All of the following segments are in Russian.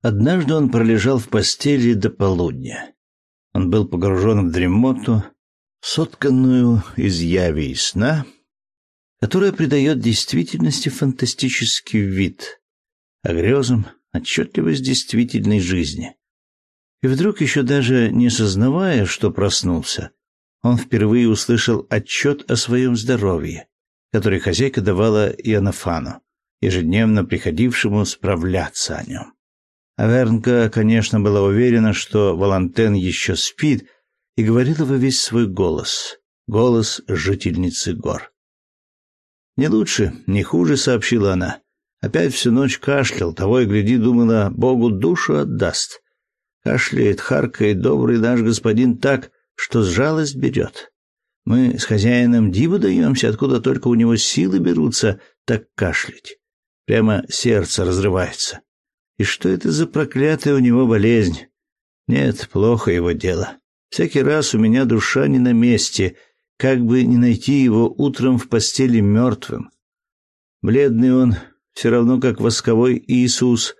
Однажды он пролежал в постели до полудня. Он был погружен в дремоту, сотканную из яви и сна, которая придает действительности фантастический вид, а грезам — отчетливость действительной жизни. И вдруг, еще даже не сознавая, что проснулся, он впервые услышал отчет о своем здоровье, который хозяйка давала Иоаннафану, ежедневно приходившему справляться о нем. Авернка, конечно, была уверена, что Валантен еще спит, и говорила во весь свой голос, голос жительницы гор. «Не лучше, не хуже», — сообщила она. Опять всю ночь кашлял, того и гляди, думала, Богу душу отдаст. Кашляет, харкает добрый наш господин так, что с жалость берет. Мы с хозяином диву даемся, откуда только у него силы берутся так кашлять. Прямо сердце разрывается. И что это за проклятая у него болезнь? Нет, плохо его дело. Всякий раз у меня душа не на месте, как бы не найти его утром в постели мертвым. Бледный он, все равно как восковой Иисус.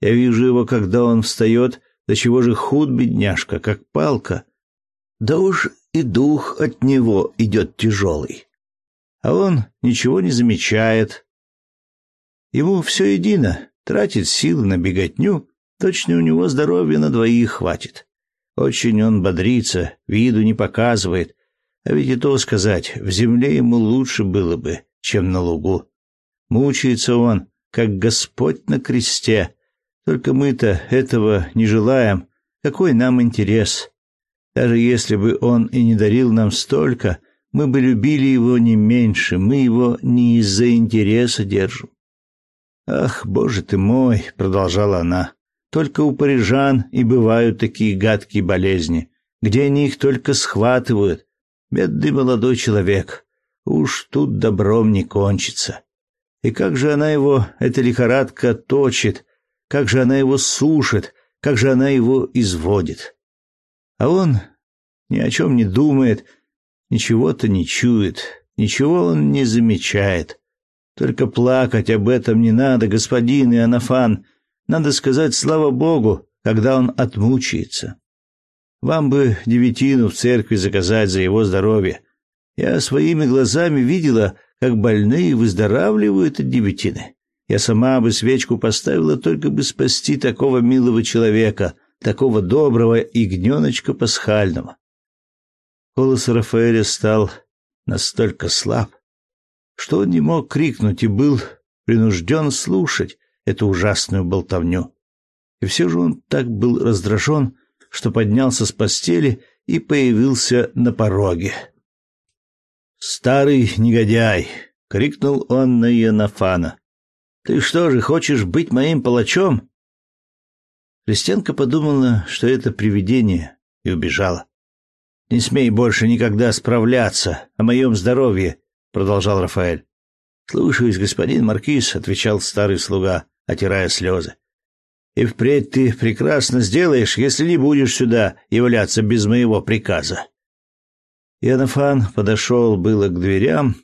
Я вижу его, когда он встает, до чего же худ бедняжка, как палка. Да уж и дух от него идет тяжелый. А он ничего не замечает. Ему все едино, тратит силы на беготню, точно у него здоровья на двоих хватит. Очень он бодрится, виду не показывает. А ведь и то сказать, в земле ему лучше было бы, чем на лугу. Мучается он, как Господь на кресте. Только мы-то этого не желаем. Какой нам интерес? Даже если бы он и не дарил нам столько, мы бы любили его не меньше, мы его не из-за интереса держим. Ах, боже ты мой, продолжала она. Только у парижан и бывают такие гадкие болезни, где они их только схватывают. Бедный молодой человек. Уж тут добром не кончится. И как же она его, эта лихорадка, точит, как же она его сушит, как же она его изводит. А он ни о чем не думает, ничего-то не чует, ничего он не замечает. Только плакать об этом не надо, господин Иоаннафан. Надо сказать слава Богу, когда он отмучается. Вам бы девятину в церкви заказать за его здоровье. Я своими глазами видела, как больные выздоравливают от девятины. Я сама бы свечку поставила только бы спасти такого милого человека, такого доброго ягненочка пасхального. Голос Рафаэля стал настолько слаб, что он не мог крикнуть и был принужден слушать эту ужасную болтовню. И все же он так был раздражен, что поднялся с постели и появился на пороге. «Старый негодяй!» — крикнул он на Янафана. «Ты что же, хочешь быть моим палачом?» Крестьянка подумала, что это привидение, и убежала. «Не смей больше никогда справляться о моем здоровье», — продолжал Рафаэль. «Слушаюсь, господин Маркиз», — отвечал старый слуга, отирая слезы. «И впредь ты прекрасно сделаешь, если не будешь сюда являться без моего приказа». Янафан подошел было к дверям,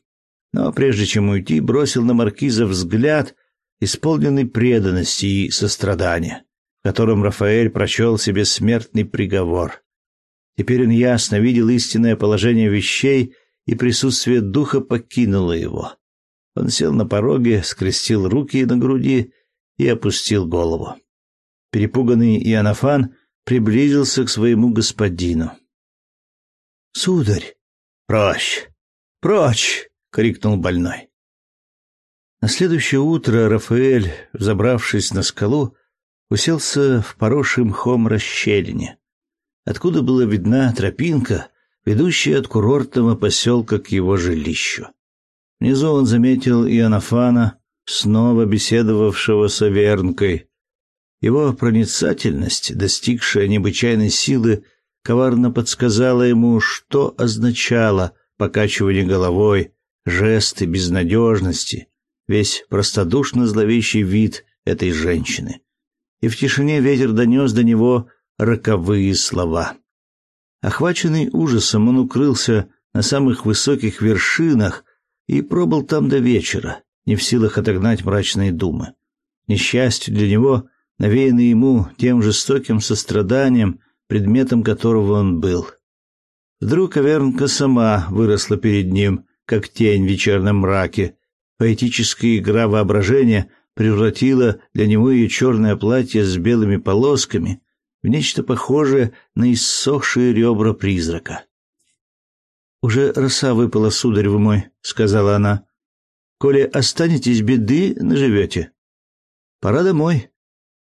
но прежде чем уйти, бросил на маркиза взгляд, исполненный преданности и сострадания, в котором Рафаэль прочел себе смертный приговор. Теперь он ясно видел истинное положение вещей, и присутствие духа покинуло его. Он сел на пороге, скрестил руки на груди и опустил голову. Перепуганный Иоаннафан приблизился к своему господину. «Сударь!» «Прочь! Прочь!» — крикнул больной. На следующее утро Рафаэль, взобравшись на скалу, уселся в поросшем мхом расщелине, откуда была видна тропинка, ведущая от курортного поселка к его жилищу. Внизу он заметил Иоаннафана, снова беседовавшего с Авернкой. Его проницательность, достигшая необычайной силы, коварно подсказала ему, что означало покачивание головой, жесты безнадежности, весь простодушно зловещий вид этой женщины. И в тишине ветер донес до него роковые слова. Охваченный ужасом, он укрылся на самых высоких вершинах и пробыл там до вечера, не в силах отогнать мрачные думы. Несчастью для него навеянный ему тем жестоким состраданием, предметом которого он был. Вдруг Авернка сама выросла перед ним, как тень в вечернем мраке. Поэтическая игра воображения превратила для него ее черное платье с белыми полосками в нечто похожее на иссохшие ребра призрака. «Уже роса выпала, сударь вы мой», — сказала она. «Коли останетесь беды, наживете. Пора домой.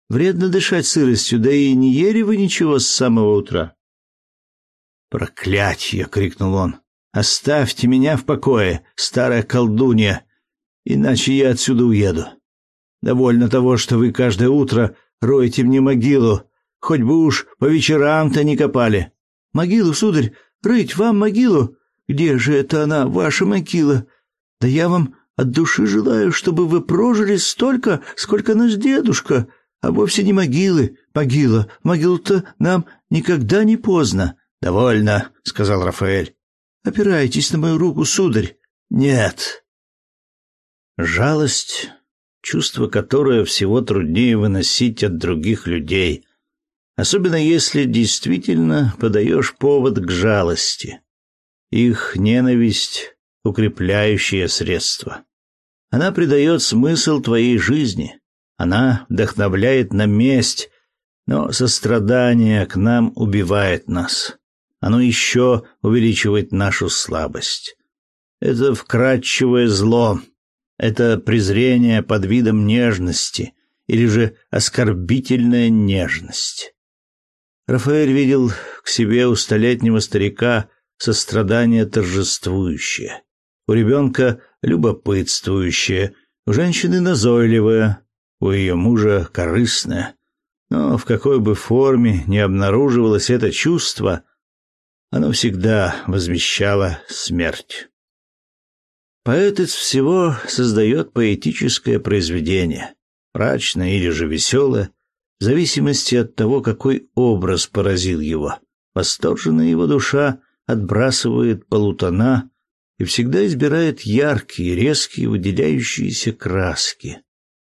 Вредно дышать сыростью, да и не ели вы ничего с самого утра». «Проклятье!» — крикнул он. «Оставьте меня в покое, старая колдунья, иначе я отсюда уеду. Довольно того, что вы каждое утро роете мне могилу, хоть бы уж по вечерам-то не копали». «Могилу, сударь, рыть вам могилу? Где же это она, ваша могила? Да я вам от души желаю, чтобы вы прожили столько, сколько наш дедушка, а вовсе не могилы. Могила, могилу-то нам никогда не поздно. Довольно, сказал Рафаэль. Опирайтесь на мою руку, сударь. Нет. Жалость, чувство, которое всего труднее выносить от других людей, особенно если действительно подаешь повод к жалости. Их ненависть — укрепляющее средство. Она придает смысл твоей жизни. Она вдохновляет на месть, но сострадание к нам убивает нас. Оно еще увеличивает нашу слабость. Это вкрадчивое зло, это презрение под видом нежности или же оскорбительная нежность. Рафаэль видел к себе у столетнего старика сострадание торжествующее, у ребенка любопытствующее, у женщины назойливое, у ее мужа корыстное. Но в какой бы форме ни обнаруживалось это чувство, оно всегда возвещало смерть. Поэт из всего создает поэтическое произведение, мрачное или же веселое, в зависимости от того, какой образ поразил его. Восторженная его душа отбрасывает полутона и всегда избирает яркие, резкие, выделяющиеся краски.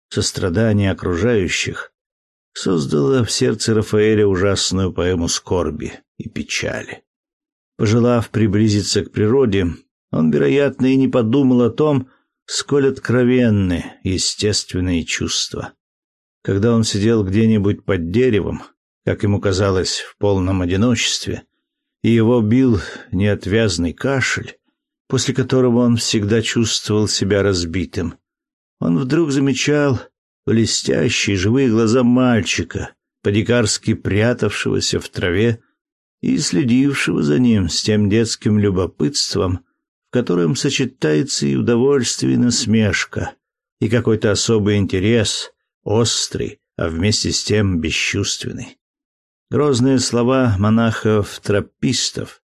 Сострадание окружающих создало в сердце Рафаэля ужасную поэму скорби и печали. Пожелав приблизиться к природе, он, вероятно, и не подумал о том, сколь откровенны естественные чувства. Когда он сидел где-нибудь под деревом, как ему казалось, в полном одиночестве, и его бил неотвязный кашель, после которого он всегда чувствовал себя разбитым. Он вдруг замечал блестящие живые глаза мальчика, по-дикарски прятавшегося в траве и следившего за ним с тем детским любопытством, в котором сочетается и удовольствие, и насмешка, и какой-то особый интерес, острый, а вместе с тем бесчувственный. Грозные слова монахов-тропистов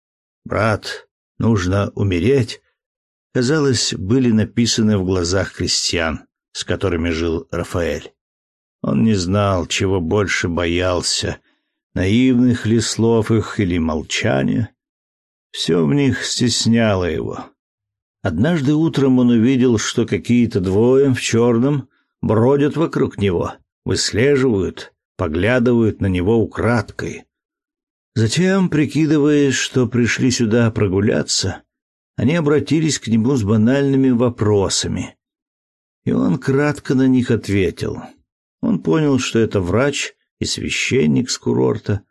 «Брат, нужно умереть» казалось, были написаны в глазах крестьян, с которыми жил Рафаэль. Он не знал, чего больше боялся, наивных ли слов их или молчания. Все в них стесняло его. Однажды утром он увидел, что какие-то двое в черном бродят вокруг него, выслеживают, поглядывают на него украдкой. Затем, прикидывая, что пришли сюда прогуляться, они обратились к нему с банальными вопросами. И он кратко на них ответил. Он понял, что это врач и священник с курорта,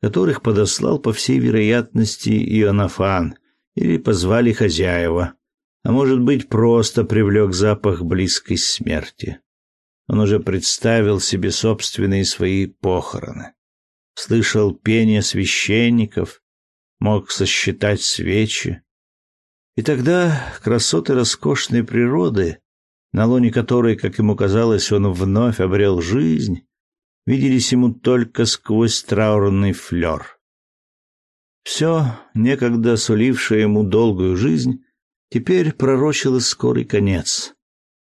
которых подослал, по всей вероятности, Ионафан, или позвали хозяева, а может быть, просто привлек запах близкой смерти. Он уже представил себе собственные свои похороны. Слышал пение священников, мог сосчитать свечи. И тогда красоты роскошной природы, на лоне которой, как ему казалось, он вновь обрел жизнь, виделись ему только сквозь траурный флер. Все, некогда сулившее ему долгую жизнь, теперь пророчило скорый конец.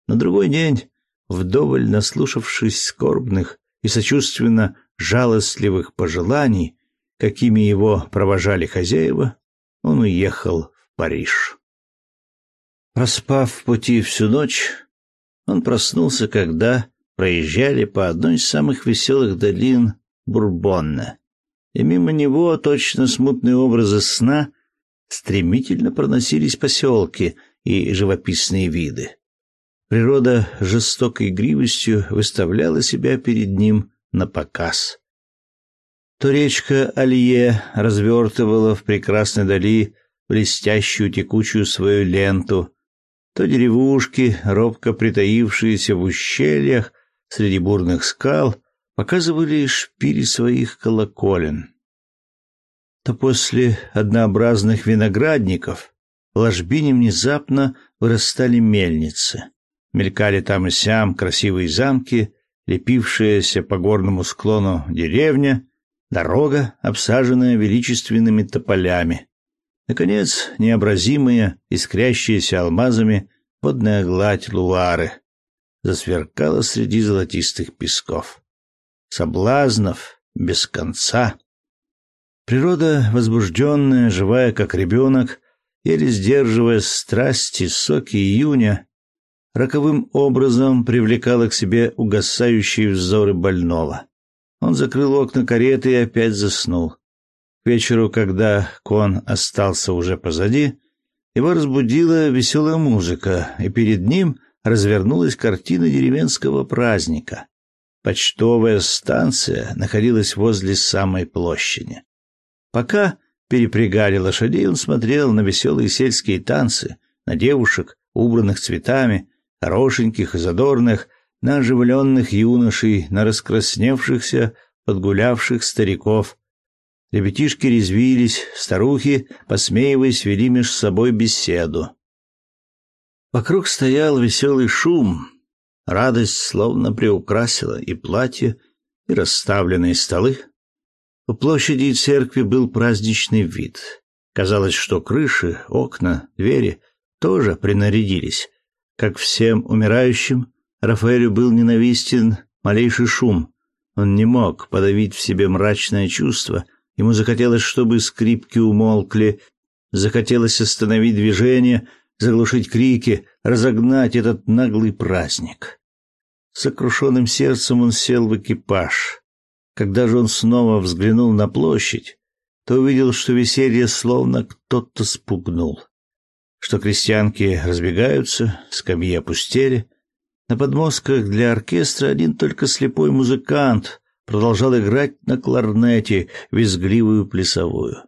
На другой день вдоволь наслушавшись скорбных и сочувственно жалостливых пожеланий, какими его провожали хозяева, он уехал в Париж. Проспав в пути всю ночь, он проснулся, когда проезжали по одной из самых веселых долин Бурбонна, и мимо него, точно смутные образы сна, стремительно проносились поселки и живописные виды. Природа жестокой игривостью выставляла себя перед ним на показ. То речка Алье развертывала в прекрасной дали блестящую текучую свою ленту, то деревушки, робко притаившиеся в ущельях среди бурных скал, показывали шпили своих колоколен. То после однообразных виноградников в ложбине внезапно вырастали мельницы. Мелькали там и сям красивые замки, лепившаяся по горному склону деревня, дорога, обсаженная величественными тополями. Наконец, необразимая, искрящаяся алмазами водная гладь Луары засверкала среди золотистых песков. Соблазнов без конца. Природа, возбужденная, живая, как ребенок, еле сдерживая страсти, соки июня, роковым образом привлекала к себе угасающие взоры больного. Он закрыл окна кареты и опять заснул. К вечеру, когда кон остался уже позади, его разбудила веселая музыка, и перед ним развернулась картина деревенского праздника. Почтовая станция находилась возле самой площади. Пока перепрягали лошадей, он смотрел на веселые сельские танцы, на девушек, убранных цветами, хорошеньких и задорных, на оживленных юношей, на раскрасневшихся, подгулявших стариков. Ребятишки резвились, старухи, посмеиваясь, вели меж собой беседу. Вокруг стоял веселый шум. Радость словно приукрасила и платье, и расставленные столы. У площади и церкви был праздничный вид. Казалось, что крыши, окна, двери тоже принарядились. Как всем умирающим, Рафаэлю был ненавистен малейший шум. Он не мог подавить в себе мрачное чувство. Ему захотелось, чтобы скрипки умолкли, захотелось остановить движение, заглушить крики, разогнать этот наглый праздник. С сокрушенным сердцем он сел в экипаж. Когда же он снова взглянул на площадь, то увидел, что веселье словно кто-то спугнул. Что крестьянки разбегаются, скамьи опустели — на подмостках для оркестра один только слепой музыкант продолжал играть на кларнете визгливую плясовую.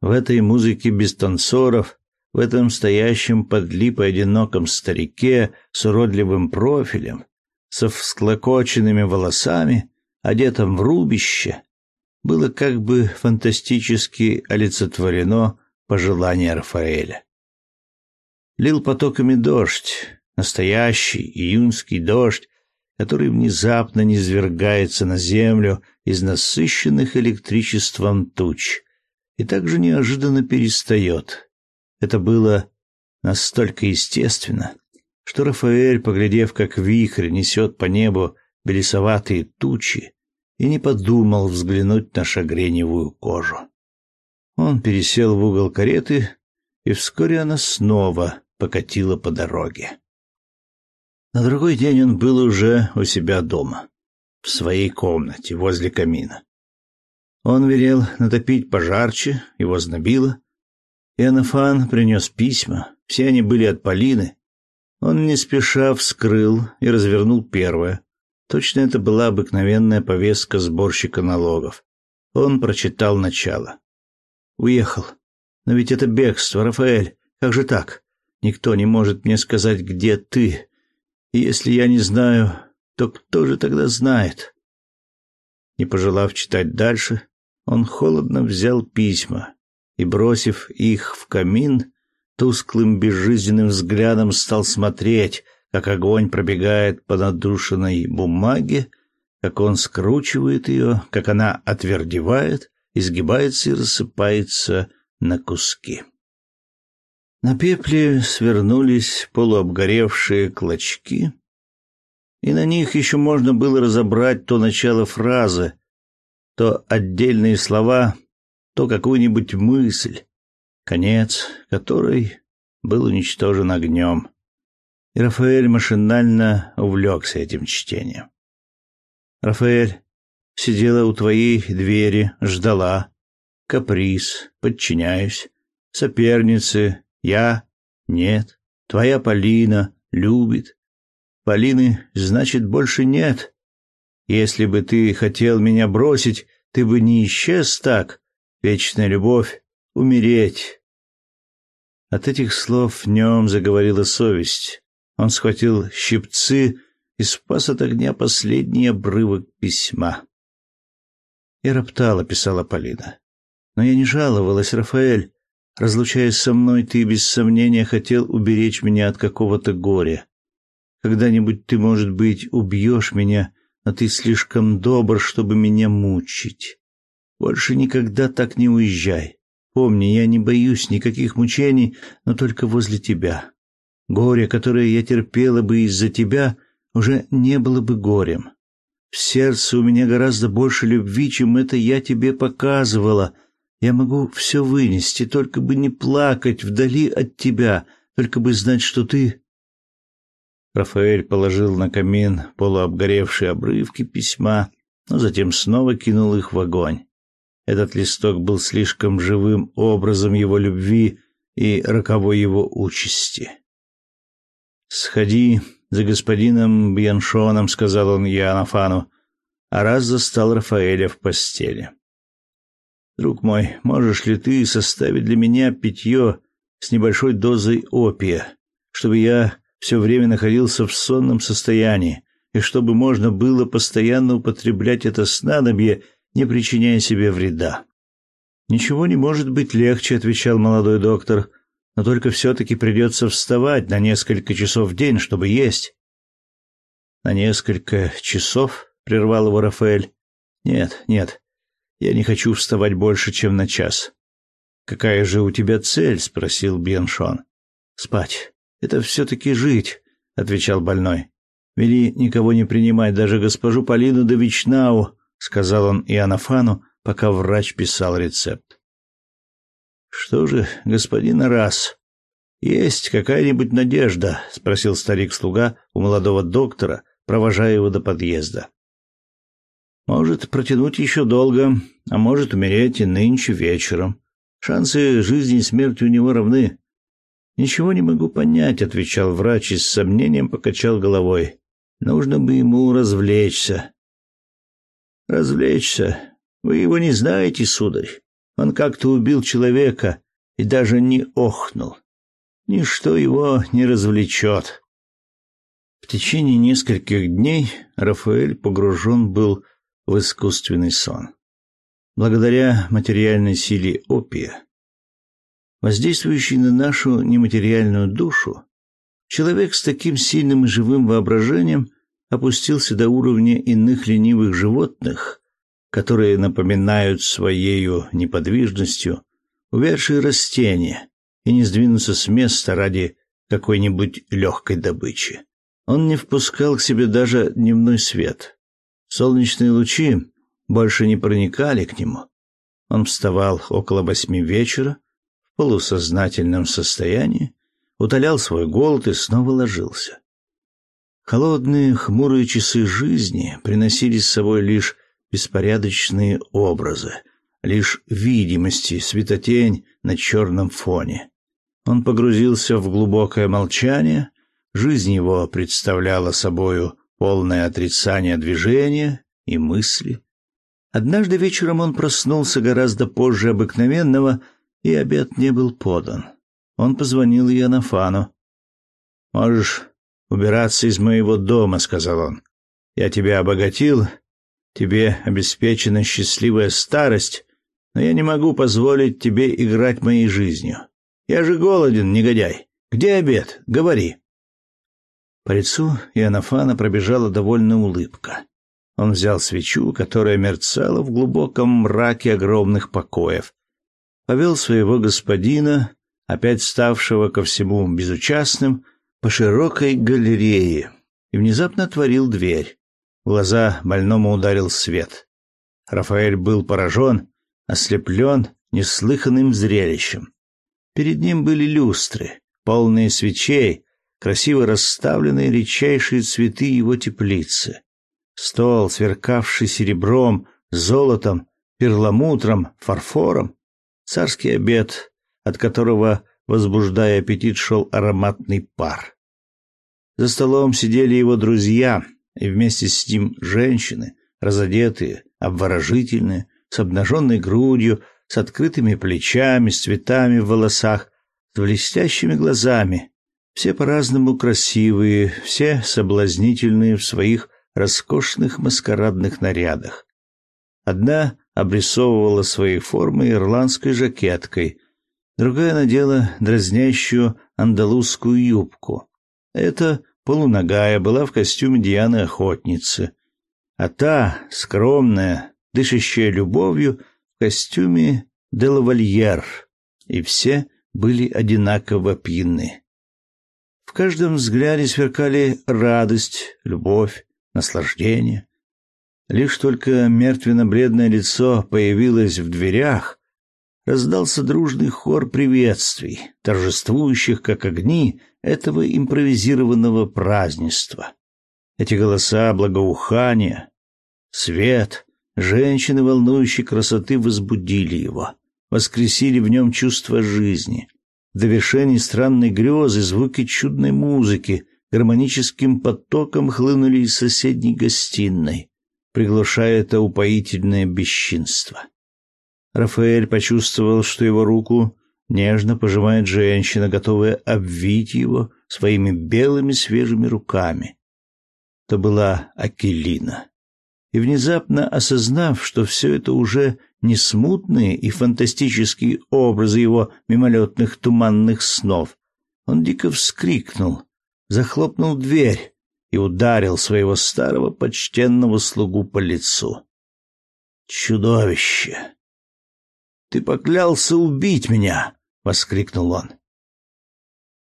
В этой музыке без танцоров, в этом стоящем под липой одиноком старике с уродливым профилем, со всклокоченными волосами, одетом в рубище, было как бы фантастически олицетворено пожелание Рафаэля. Лил потоками дождь, Настоящий июньский дождь, который внезапно низвергается на землю из насыщенных электричеством туч и также неожиданно перестает. Это было настолько естественно, что Рафаэль, поглядев, как вихрь несет по небу белесоватые тучи, и не подумал взглянуть на шагреневую кожу. Он пересел в угол кареты, и вскоре она снова покатила по дороге. На другой день он был уже у себя дома, в своей комнате возле камина. Он велел натопить пожарче, его знобило. И Анафан принес письма, все они были от Полины. Он не спеша вскрыл и развернул первое. Точно это была обыкновенная повестка сборщика налогов. Он прочитал начало. «Уехал. Но ведь это бегство, Рафаэль. Как же так? Никто не может мне сказать, где ты, и если я не знаю, то кто же тогда знает? Не пожелав читать дальше, он холодно взял письма и, бросив их в камин, тусклым безжизненным взглядом стал смотреть, как огонь пробегает по надушенной бумаге, как он скручивает ее, как она отвердевает, изгибается и рассыпается на куски. На пепле свернулись полуобгоревшие клочки, и на них еще можно было разобрать то начало фразы, то отдельные слова, то какую-нибудь мысль, конец которой был уничтожен огнем. И Рафаэль машинально увлекся этим чтением. Рафаэль сидела у твоей двери, ждала. Каприз, подчиняюсь. Соперницы, я, нет. Твоя Полина любит. Полины, значит, больше нет. Если бы ты хотел меня бросить, ты бы не исчез так. Вечная любовь, умереть. От этих слов в нем заговорила совесть. Он схватил щипцы и спас от огня последний обрывок письма. Я роптала, писала Полина. Но я не жаловалась, Рафаэль. Разлучаясь со мной, ты без сомнения хотел уберечь меня от какого-то горя. Когда-нибудь ты, может быть, убьешь меня, но ты слишком добр, чтобы меня мучить. Больше никогда так не уезжай. Помни, я не боюсь никаких мучений, но только возле тебя. Горе, которое я терпела бы из-за тебя, уже не было бы горем. В сердце у меня гораздо больше любви, чем это я тебе показывала. Я могу все вынести, только бы не плакать вдали от тебя, только бы знать, что ты...» Рафаэль положил на камин полуобгоревшие обрывки письма, но затем снова кинул их в огонь. Этот листок был слишком живым образом его любви и роковой его участи. «Сходи за господином Бьяншоном», — сказал он Янафану, а раз застал Рафаэля в постели. «Друг мой, можешь ли ты составить для меня питье с небольшой дозой опия, чтобы я все время находился в сонном состоянии, и чтобы можно было постоянно употреблять это снадобье, не причиняя себе вреда?» «Ничего не может быть легче», — отвечал молодой доктор, но только все-таки придется вставать на несколько часов в день, чтобы есть. На несколько часов прервал его Рафаэль. Нет, нет. Я не хочу вставать больше, чем на час. Какая же у тебя цель? спросил Беншон. Спать. Это все таки жить, отвечал больной. Вели никого не принимать, даже госпожу Полину де Вичнау, сказал он Иоаннафану, пока врач писал рецепт. Что же, господин Раз, есть какая-нибудь надежда? спросил старик-слуга у молодого доктора, провожая его до подъезда. Может протянуть еще долго, а может умереть и нынче вечером. Шансы жизни и смерти у него равны. Ничего не могу понять, отвечал врач и с сомнением покачал головой. Нужно бы ему развлечься. Развлечься? Вы его не знаете, сударь. Он как-то убил человека и даже не охнул. Ничто его не развлечет. В течение нескольких дней Рафаэль погружен был в искусственный сон. Благодаря материальной силе опия, воздействующей на нашу нематериальную душу, человек с таким сильным и живым воображением опустился до уровня иных ленивых животных, которые напоминают своею неподвижностью увядшие растения и не сдвинутся с места ради какой-нибудь легкой добычи. Он не впускал к себе даже дневной свет. Солнечные лучи больше не проникали к нему. Он вставал около восьми вечера в полусознательном состоянии, утолял свой голод и снова ложился. Холодные, хмурые часы жизни приносили с собой лишь беспорядочные образы, лишь видимости, светотень на черном фоне. Он погрузился в глубокое молчание, жизнь его представляла собою полное отрицание движения и мысли. Однажды вечером он проснулся гораздо позже обыкновенного, и обед не был подан. Он позвонил Янафану. «Можешь убираться из моего дома», — сказал он. «Я тебя обогатил Тебе обеспечена счастливая старость, но я не могу позволить тебе играть моей жизнью. Я же голоден, негодяй. Где обед? Говори. По лицу Иоаннафана пробежала довольная улыбка. Он взял свечу, которая мерцала в глубоком мраке огромных покоев, повел своего господина, опять ставшего ко всему безучастным, по широкой галерее и внезапно отворил дверь. В глаза больному ударил свет. Рафаэль был поражен, ослеплен неслыханным зрелищем. Перед ним были люстры, полные свечей, красиво расставленные редчайшие цветы его теплицы. Стол, сверкавший серебром, золотом, перламутром, фарфором. Царский обед, от которого, возбуждая аппетит, шел ароматный пар. За столом сидели его друзья, и вместе с ним женщины, разодетые, обворожительные, с обнаженной грудью, с открытыми плечами, с цветами в волосах, с блестящими глазами. Все по-разному красивые, все соблазнительные в своих роскошных маскарадных нарядах. Одна обрисовывала свои формы ирландской жакеткой, другая надела дразнящую андалузскую юбку. Эта полуногая была в костюме Дианы-охотницы, а та, скромная, дышащая любовью, в костюме Делавальер, и все были одинаково пьяны. Каждом взгляде сверкали радость, любовь, наслаждение. Лишь только мертвенно-бледное лицо появилось в дверях, раздался дружный хор приветствий, торжествующих как огни этого импровизированного празднества. Эти голоса благоухания, свет, женщины волнующей красоты возбудили его, воскресили в нем чувство жизни. В довершении странной грезы звуки чудной музыки гармоническим потоком хлынули из соседней гостиной, приглушая это упоительное бесчинство. Рафаэль почувствовал, что его руку нежно пожимает женщина, готовая обвить его своими белыми свежими руками. То была Акелина. И внезапно осознав, что все это уже не смутные и фантастические образы его мимолетных туманных снов, он дико вскрикнул, захлопнул дверь и ударил своего старого почтенного слугу по лицу. «Чудовище! Ты поклялся убить меня!» — воскликнул он.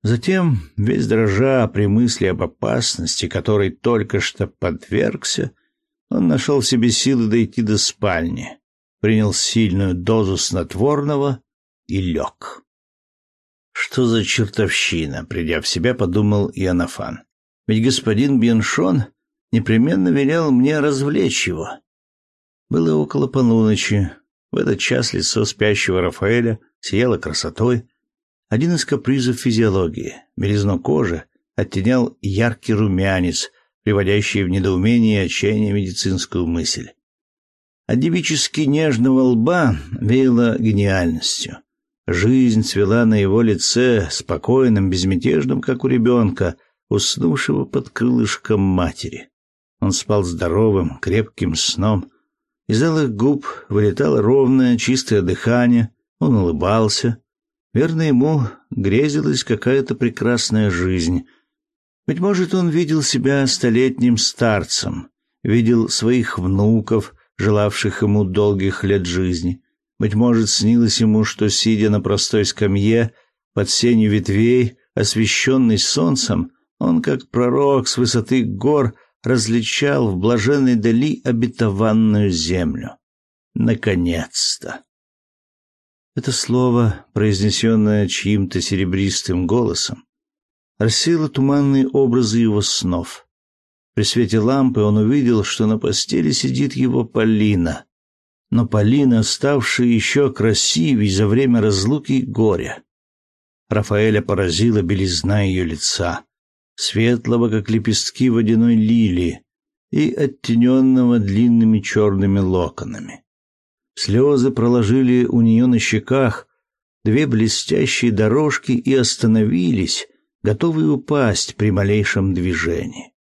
Затем, весь дрожа при мысли об опасности, которой только что подвергся, он нашел в себе силы дойти до спальни, принял сильную дозу снотворного и лег. Что за чертовщина, придя в себя, подумал Иоаннафан. Ведь господин Беншон непременно велел мне развлечь его. Было около полуночи. В этот час лицо спящего Рафаэля сияло красотой. Один из капризов физиологии, белизну кожи, оттенял яркий румянец, приводящий в недоумение и отчаяние медицинскую мысль. От девически нежного лба веяло гениальностью. Жизнь цвела на его лице, спокойным, безмятежным, как у ребенка, уснувшего под крылышком матери. Он спал здоровым, крепким сном. Из алых губ вылетало ровное, чистое дыхание. Он улыбался. Верно, ему грезилась какая-то прекрасная жизнь. Быть может, он видел себя столетним старцем, видел своих внуков, желавших ему долгих лет жизни. Быть может, снилось ему, что, сидя на простой скамье, под сенью ветвей, освещенный солнцем, он, как пророк с высоты гор, различал в блаженной дали обетованную землю. Наконец-то! Это слово, произнесенное чьим-то серебристым голосом, рассеяло туманные образы его снов. При свете лампы он увидел, что на постели сидит его Полина, но Полина, ставшая еще красивей за время разлуки и горя. Рафаэля поразила белизна ее лица, светлого, как лепестки водяной лилии, и оттененного длинными черными локонами. Слезы проложили у нее на щеках две блестящие дорожки и остановились, готовые упасть при малейшем движении.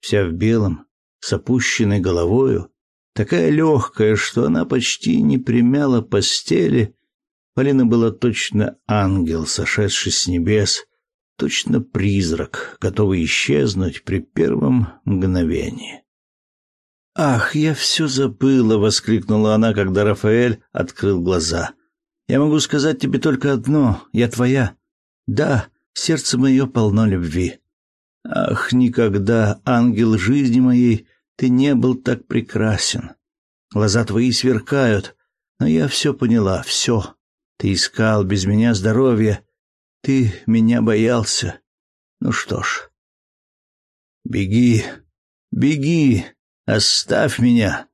Вся в белом, с опущенной головою, такая легкая, что она почти не примяла постели. Полина была точно ангел, сошедший с небес, точно призрак, готовый исчезнуть при первом мгновении. «Ах, я все забыла!» — воскликнула она, когда Рафаэль открыл глаза. «Я могу сказать тебе только одно. Я твоя. Да, сердце мое полно любви. Ах, никогда, ангел жизни моей, ты не был так прекрасен. Глаза твои сверкают, но я все поняла, все. Ты искал без меня здоровья, ты меня боялся. Ну что ж. Беги, беги, оставь меня,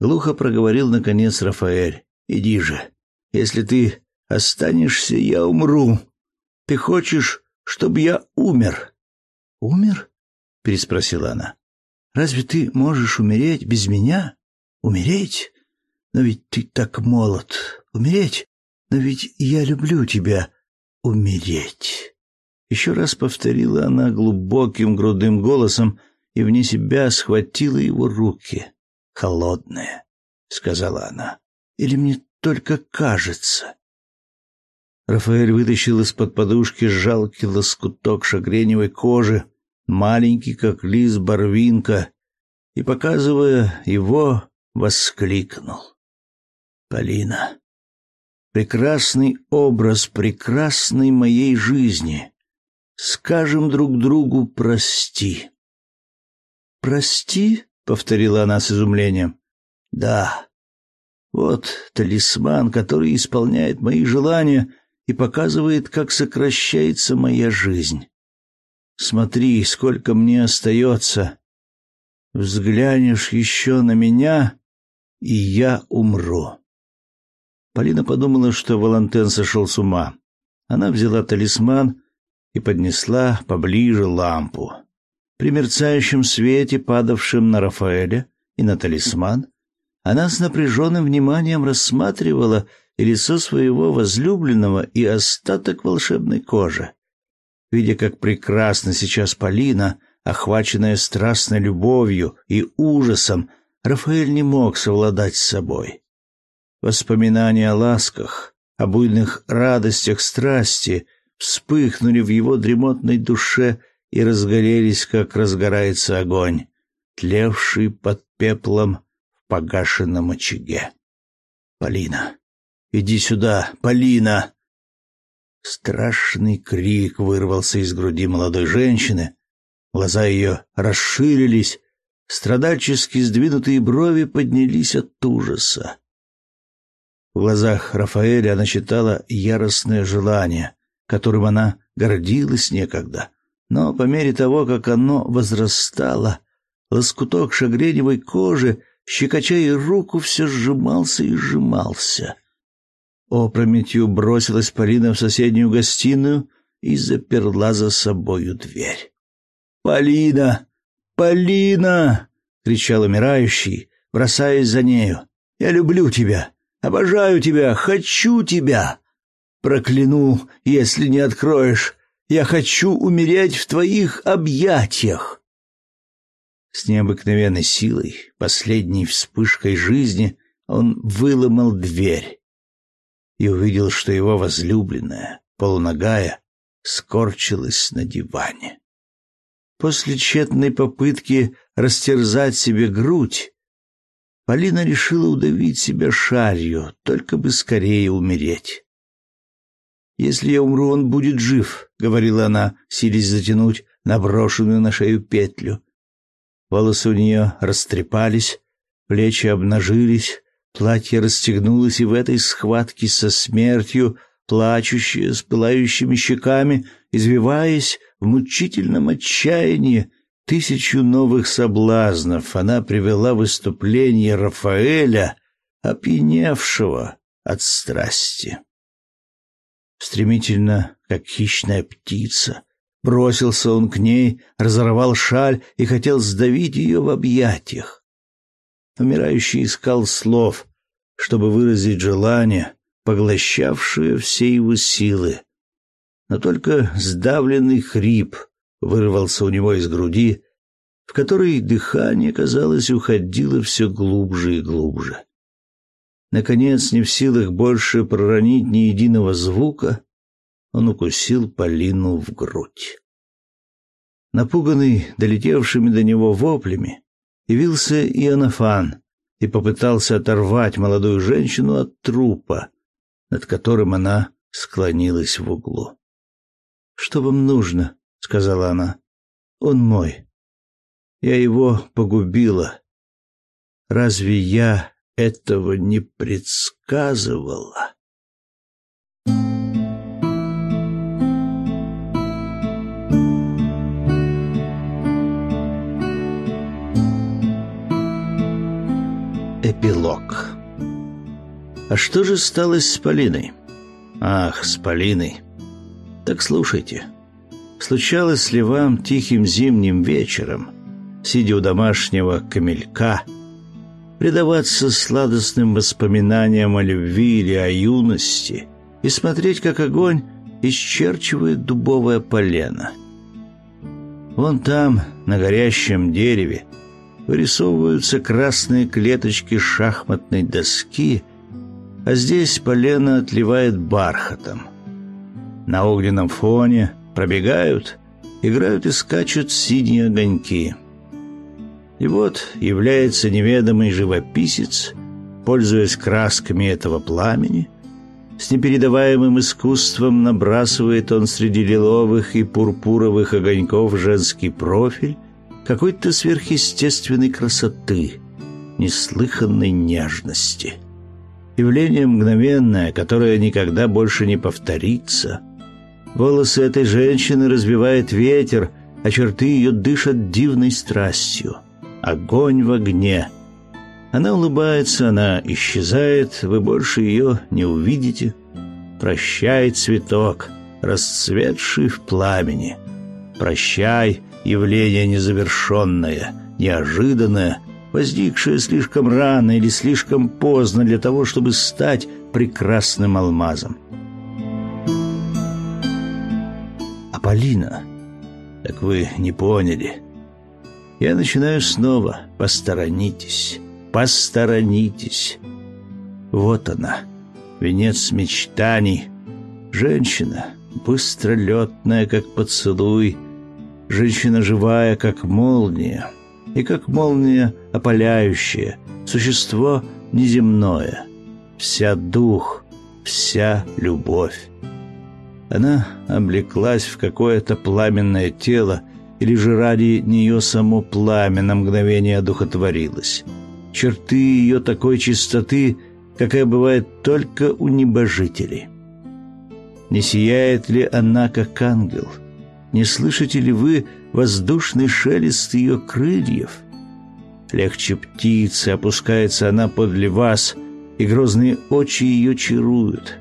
глухо проговорил наконец Рафаэль. Иди же. Если ты останешься, я умру. Ты хочешь, чтобы я умер? Умер? переспросила она. Разве ты можешь умереть без меня? Умереть? Но ведь ты так молод. Умереть? Но ведь я люблю тебя. Умереть. Еще раз повторила она глубоким грудным голосом и вне себя схватила его руки. «Холодные», — сказала она. «Или мне только кажется?» Рафаэль вытащил из-под подушки жалкий лоскуток шагреневой кожи, маленький, как лист барвинка, и, показывая его, воскликнул. «Полина, прекрасный образ прекрасной моей жизни. Скажем друг другу «прости». «Прости?» — повторила она с изумлением. «Да. Вот талисман, который исполняет мои желания и показывает, как сокращается моя жизнь. Смотри, сколько мне остается. Взглянешь еще на меня, и я умру. Полина подумала, что Валентин сошел с ума. Она взяла талисман и поднесла поближе лампу. При мерцающем свете, падавшем на Рафаэля и на талисман, она с напряженным вниманием рассматривала лицо своего возлюбленного, и остаток волшебной кожи. Видя, как прекрасно сейчас Полина, охваченная страстной любовью и ужасом, Рафаэль не мог совладать с собой. Воспоминания о ласках, о буйных радостях страсти вспыхнули в его дремотной душе и разгорелись, как разгорается огонь, тлевший под пеплом в погашенном очаге. «Полина, иди сюда, Полина!» Страшный крик вырвался из груди молодой женщины. Глаза ее расширились, страдальчески сдвинутые брови поднялись от ужаса. В глазах Рафаэля она читала яростное желание, которым она гордилась некогда. Но по мере того, как оно возрастало, лоскуток шагреневой кожи, щекоча ей руку, все сжимался и сжимался. Опрометью бросилась Полина в соседнюю гостиную и заперла за собою дверь. «Полина! Полина!» — кричал умирающий, бросаясь за нею. «Я люблю тебя, обожаю тебя, хочу тебя! Прокляну, если не откроешь. Я хочу умереть в твоих объятиях!» С необыкновенной силой, последней вспышкой жизни, он выломал дверь и увидел, что его возлюбленная, полуногая, скорчилась на диване. После тщетной попытки растерзать себе грудь, Полина решила удавить себя шарью, только бы скорее умереть. «Если я умру, он будет жив», — говорила она, силясь затянуть наброшенную на шею петлю. Волосы у нее растрепались, плечи обнажились, Платье расстегнулось, и в этой схватке со смертью, плачущая, с пылающими щеками, извиваясь в мучительном отчаянии, тысячу новых соблазнов она привела выступление Рафаэля, опьяневшего от страсти. Стремительно, как хищная птица, бросился он к ней, разорвал шаль и хотел сдавить ее в объятиях. Умирающий искал слов, чтобы выразить желание, поглощавшее все его силы. Но только сдавленный хрип вырвался у него из груди, в которой дыхание, казалось, уходило все глубже и глубже. Наконец, не в силах больше проронить ни единого звука, он укусил Полину в грудь. Напуганный долетевшими до него воплями, явился Иоаннафан и попытался оторвать молодую женщину от трупа, над которым она склонилась в углу. «Что вам нужно?» — сказала она. «Он мой. Я его погубила. Разве я этого не предсказывала?» Эпилог. А что же стало с Полиной? Ах, с Полиной. Так слушайте. Случалось ли вам тихим зимним вечером, сидя у домашнего камелька, предаваться сладостным воспоминаниям о любви или о юности и смотреть, как огонь исчерчивает дубовое полено? Вон там, на горящем дереве, вырисовываются красные клеточки шахматной доски, а здесь полено отливает бархатом. На огненном фоне пробегают, играют и скачут синие огоньки. И вот является неведомый живописец, пользуясь красками этого пламени, с непередаваемым искусством набрасывает он среди лиловых и пурпуровых огоньков женский профиль, какой-то сверхъестественной красоты, неслыханной нежности. Явление мгновенное, которое никогда больше не повторится. Волосы этой женщины разбивает ветер, а черты ее дышат дивной страстью. Огонь в огне. Она улыбается, она исчезает, вы больше ее не увидите. Прощай, цветок, расцветший в пламени. Прощай, явление незавершенное, неожиданное, возникшее слишком рано или слишком поздно для того, чтобы стать прекрасным алмазом. А Полина, так вы не поняли. Я начинаю снова. Посторонитесь, посторонитесь. Вот она, венец мечтаний. Женщина, быстролетная, как поцелуй, Женщина живая, как молния, и как молния опаляющая, существо неземное, вся дух, вся любовь. Она облеклась в какое-то пламенное тело, или же ради нее само пламя на мгновение одухотворилось. Черты ее такой чистоты, какая бывает только у небожителей. Не сияет ли она, как ангел — не слышите ли вы воздушный шелест ее крыльев? Легче птицы опускается она подле вас, и грозные очи ее чаруют.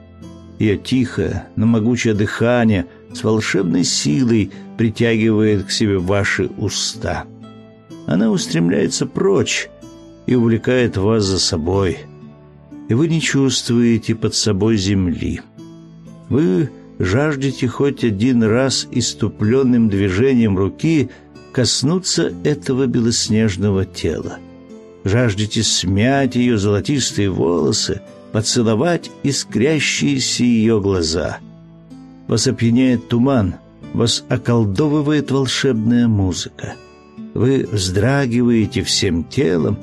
Ее тихое, но могучее дыхание с волшебной силой притягивает к себе ваши уста. Она устремляется прочь и увлекает вас за собой, и вы не чувствуете под собой земли. Вы жаждете хоть один раз иступленным движением руки коснуться этого белоснежного тела. Жаждете смять ее золотистые волосы, поцеловать искрящиеся ее глаза. Вас опьяняет туман, вас околдовывает волшебная музыка. Вы вздрагиваете всем телом,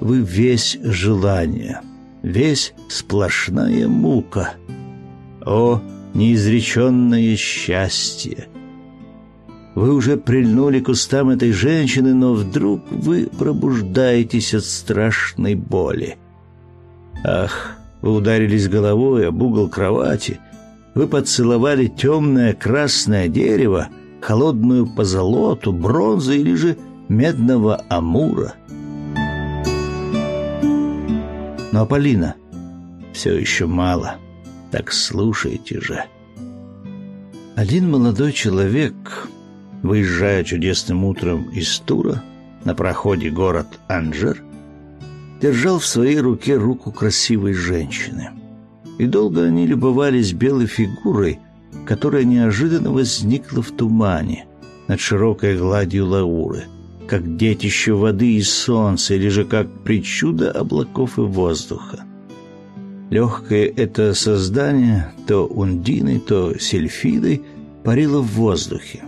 вы весь желание, весь сплошная мука. О, неизреченное счастье. Вы уже прильнули к устам этой женщины, но вдруг вы пробуждаетесь от страшной боли. Ах, вы ударились головой об угол кровати, вы поцеловали темное красное дерево, холодную позолоту, бронзу или же медного амура. Но Полина все еще мало — так слушайте же. Один молодой человек, выезжая чудесным утром из Тура на проходе город Анжер, держал в своей руке руку красивой женщины. И долго они любовались белой фигурой, которая неожиданно возникла в тумане над широкой гладью Лауры, как детище воды и солнца, или же как причуда облаков и воздуха. Легкое это создание, то ундиной, то сельфидой, парило в воздухе.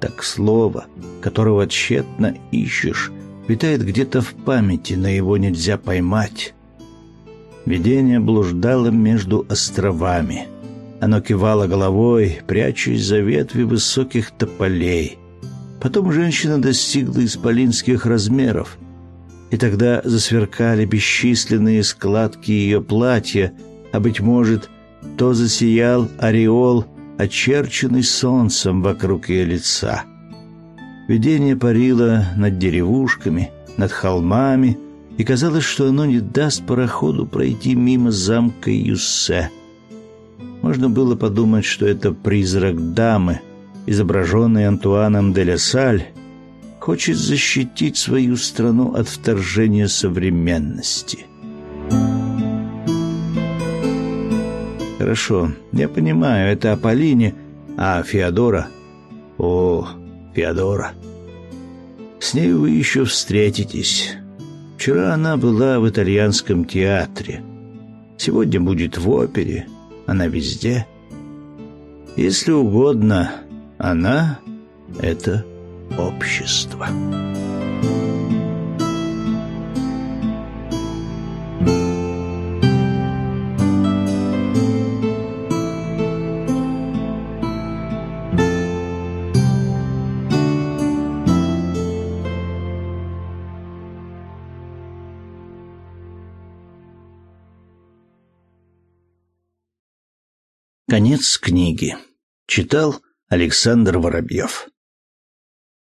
Так слово, которого тщетно ищешь, витает где-то в памяти, но его нельзя поймать. Видение блуждало между островами. Оно кивало головой, прячась за ветви высоких тополей. Потом женщина достигла исполинских размеров — и тогда засверкали бесчисленные складки ее платья, а, быть может, то засиял ореол, очерченный солнцем вокруг ее лица. Видение парило над деревушками, над холмами, и казалось, что оно не даст пароходу пройти мимо замка Юссе. Можно было подумать, что это призрак дамы, изображенный Антуаном де Лесаль, хочет защитить свою страну от вторжения современности. Хорошо, я понимаю, это Аполлине, а Феодора... О, Феодора... С ней вы еще встретитесь. Вчера она была в итальянском театре. Сегодня будет в опере. Она везде. Если угодно, она — это общество. Конец книги. Читал Александр Воробьев.